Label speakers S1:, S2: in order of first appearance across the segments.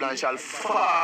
S1: day that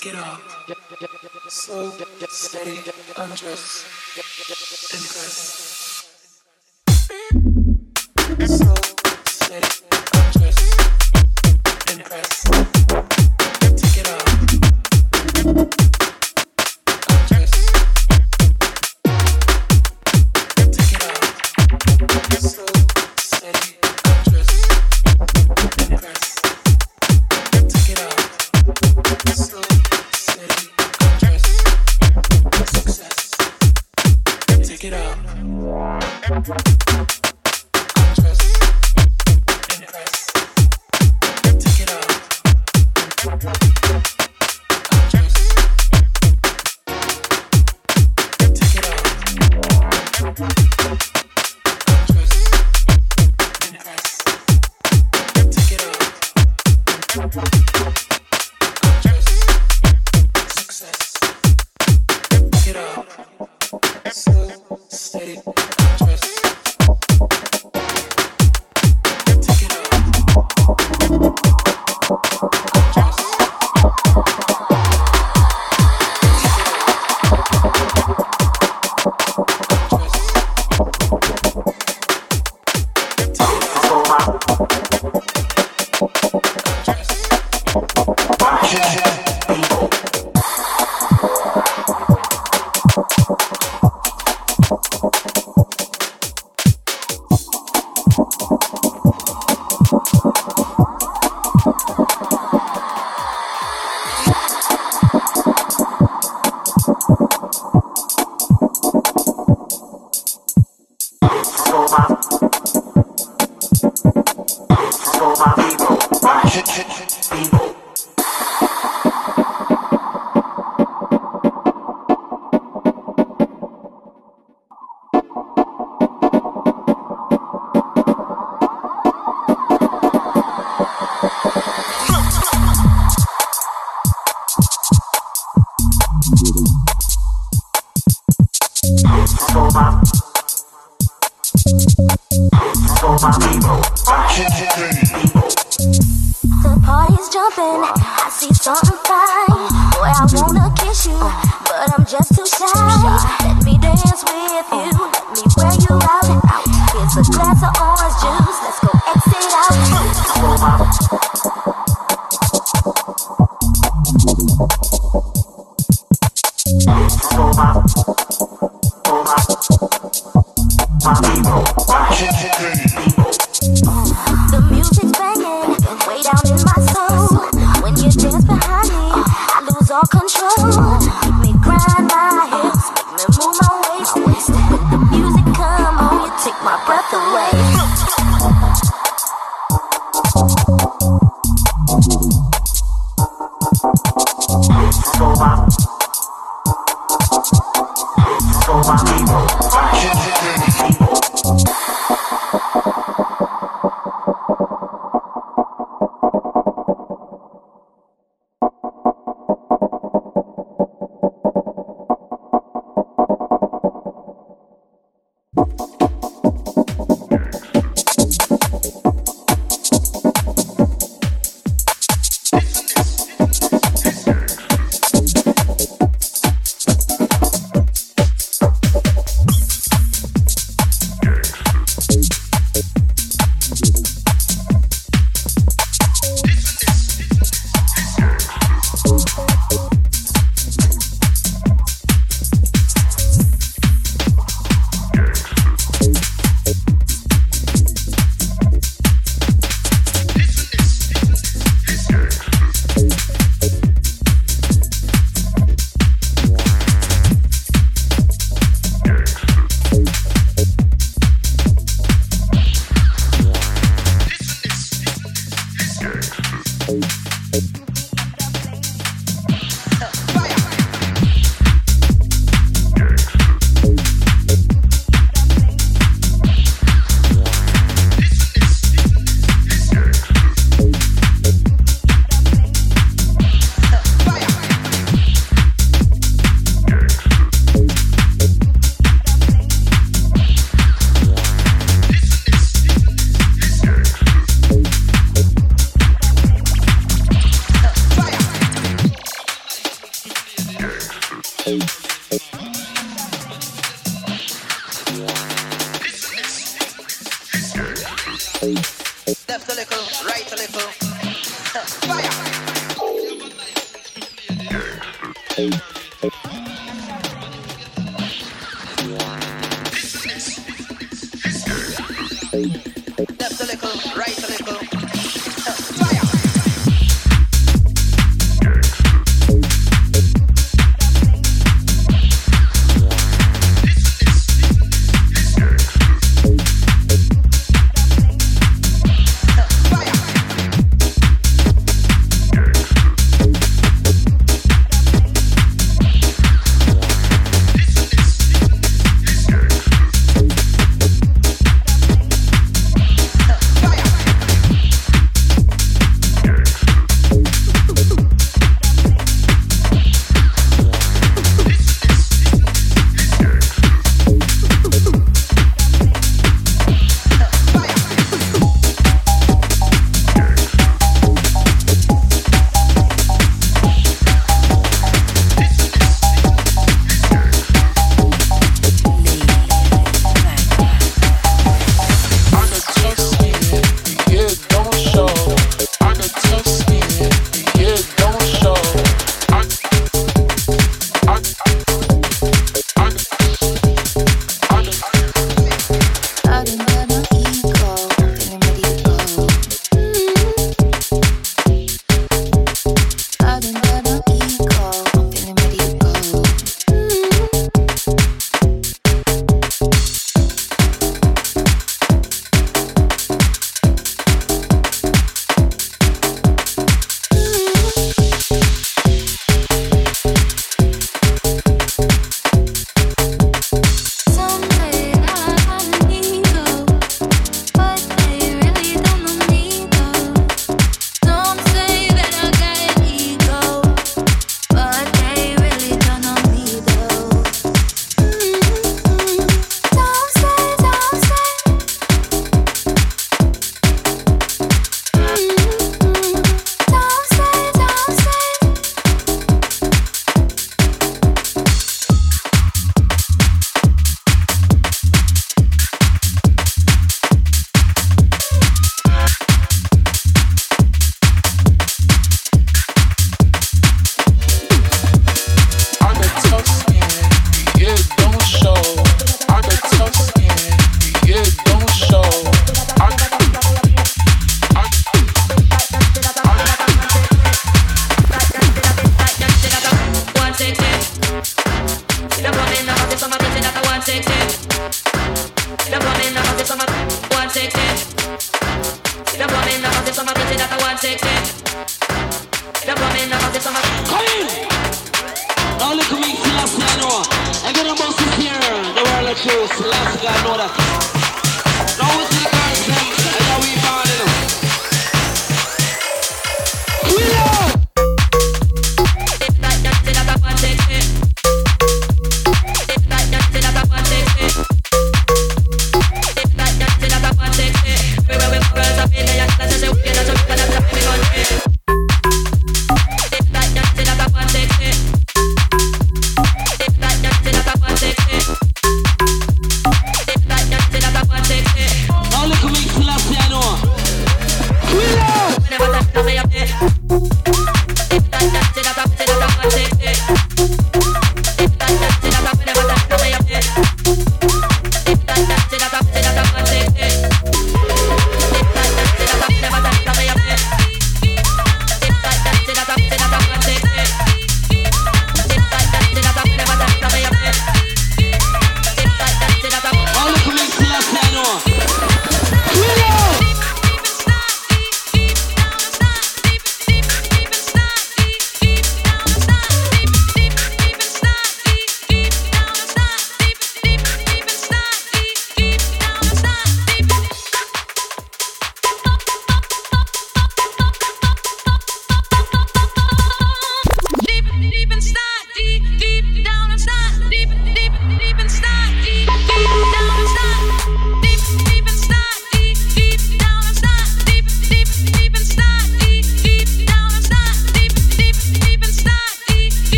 S2: Get up.
S3: Musik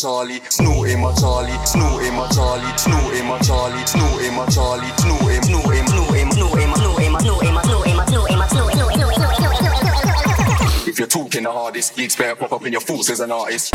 S3: Charlie Snow immer Charlie Snow immer Charlie Snow immer Charlie Snow immer Charlie Snow im Snow im Snow im Snow im Snow im Snow im Snow im Snow im Snow If you're talking the hardest, it's better pop up in your
S4: forces and artists.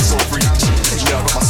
S4: So free. Yeah, my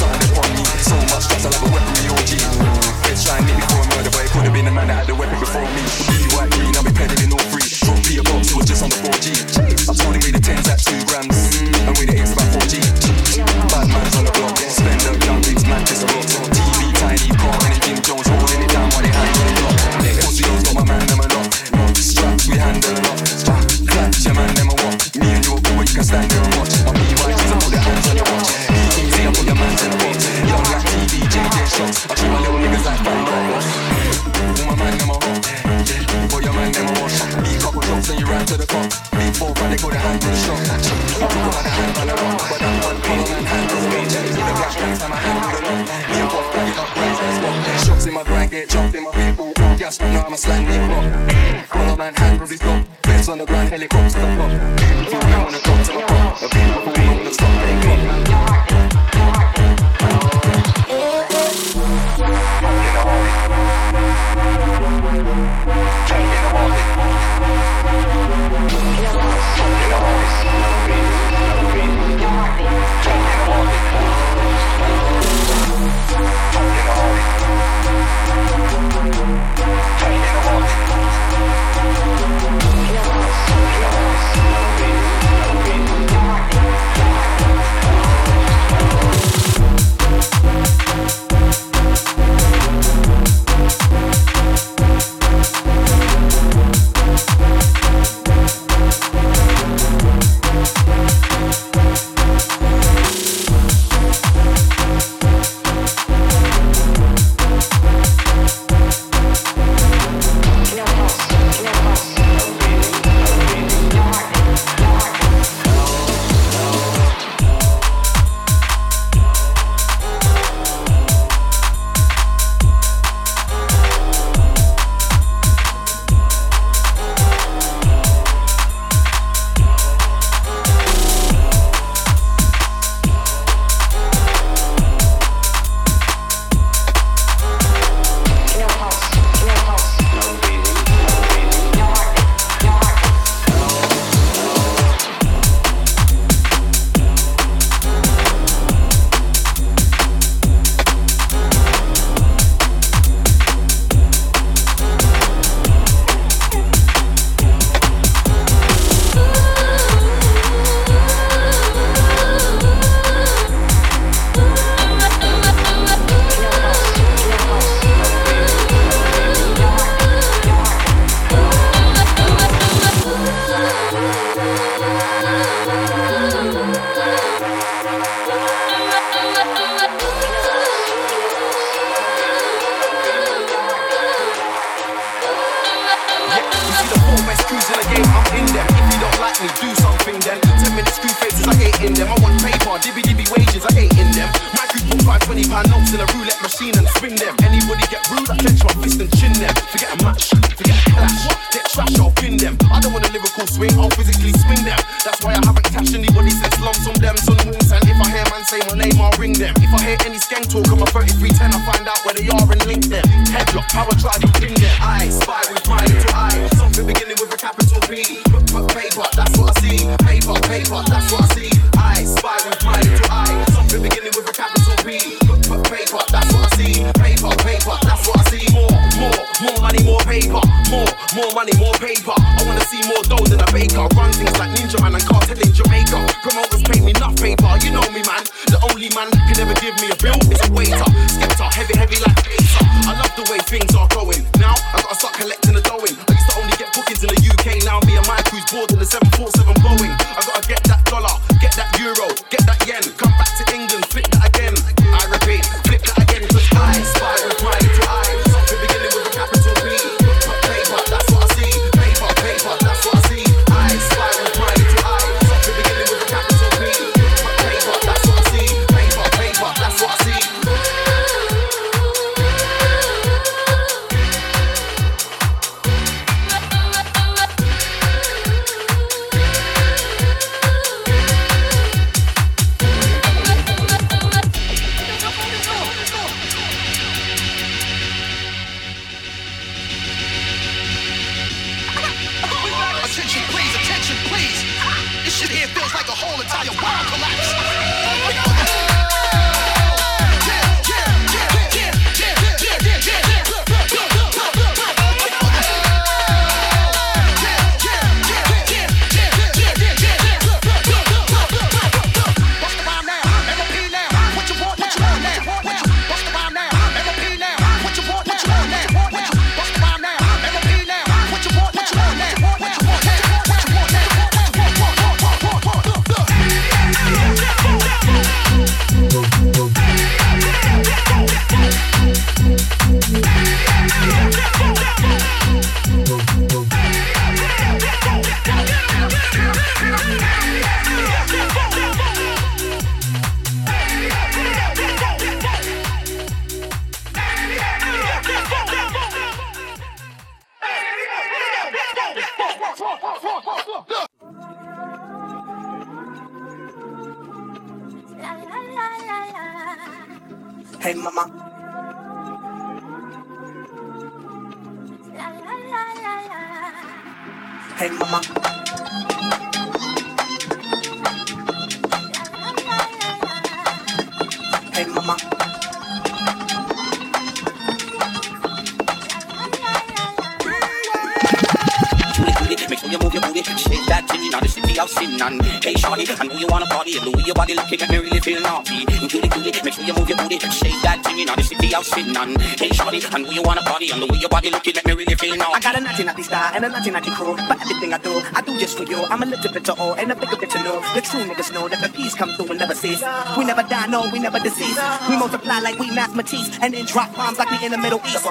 S5: hey
S6: shorty, I know you wanna party, and the way your body looking at me really feel naughty. Cutie, cutie, make sure you move your booty, shake that thing, you the city sin and hey shorty, I know you wanna party, and the way your body looking at me really feel naughty.
S5: I got a naughty naughty style and a naughty naughty crew. But everything I do, I do just for you. I'm a little bit to all and a bigger bit to know. The true niggas know that the peace come through and never cease. We never die, no, we never decease. We multiply like we math Matisse and then drop bombs like we in the Middle East.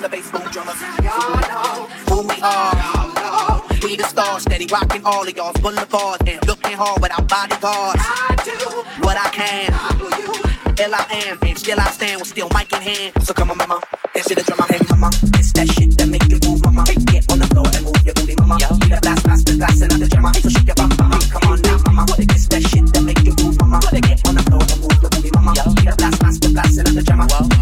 S5: The bass boom drummers. Y'all know who we are. We the stars, steady rocking all of y'all's boulevards and looking hard without bodyguards. I do what I can. Ill I am, and still I stand with still mic in hand. So come on, mama, dance to the drum, hey mama. It's that shit that make you move, mama. Get on the floor and move your booty, mama. Be the blast, the glass, and the drama. So shake your bum, mama. Come on now, mama. It's that shit that make you move, mama. Get on the floor and move your booty, mama. Be the blast, the glass, and the drama. Hit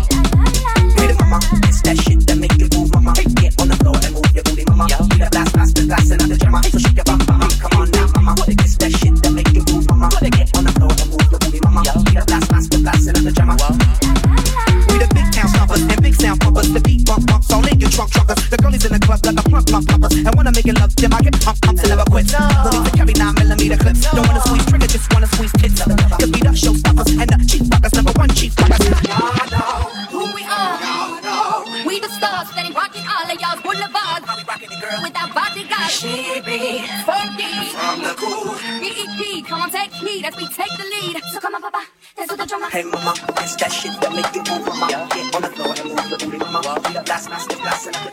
S5: truckers. The girlies in the club like a plump plump pumpers. And when I'm making love, them I get pump pumps and never quit. No need to carry nine millimeter clips. Don't wanna squeeze trigger, just wanna squeeze tits. We the showstoppers and the chief rockers, number one chief rockers. Y'all know
S2: Who we are? y'all know We the stars, steady rocking all of y'all's boulevards.
S5: how we rockin' it, girl.
S2: With our bodyguards,
S5: She be
S2: funky.
S5: from the cool.
S2: BEP, come on, take heed as we take the lead. So come on, papa, the drummer.
S5: Hey mama, it's that shit that make you move, mama. Get on the floor and move your booty, mama. The the and not the Awesome.